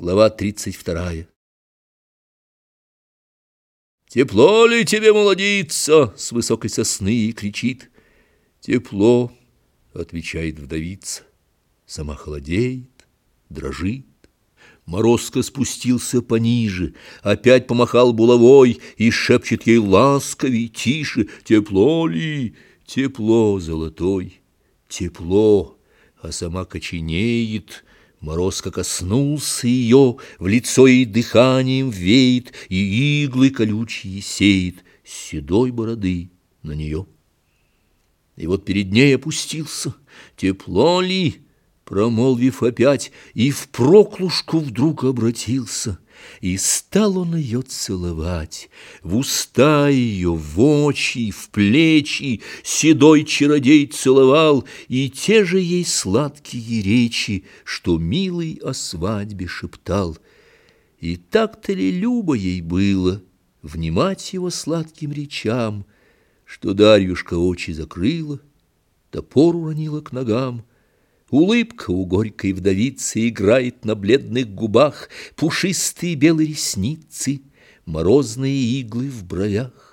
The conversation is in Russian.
Глава 32. «Тепло ли тебе, молодица?» — с высокой сосны и кричит. «Тепло», — отвечает вдовица. Сама холодеет, дрожит. Морозко спустился пониже, опять помахал булавой и шепчет ей ласковей, тише, «Тепло ли? Тепло золотой, тепло!» А сама коченеет, — Морозко коснулся ее, в лицо ей дыханием веет, И иглы колючие сеет седой бороды на нее. И вот перед ней опустился, тепло ли, промолвив опять, И в проклушку вдруг обратился — и стал он ее целовать, В уста ее, в очи, в плечи Седой чародей целовал, И те же ей сладкие речи, Что милый о свадьбе шептал. И так-то ли любо ей было Внимать его сладким речам, Что Дарьюшка очи закрыла, Топор уронила к ногам, Улыбка у горькой вдовицы играет на бледных губах, Пушистые белые ресницы, морозные иглы в бровях.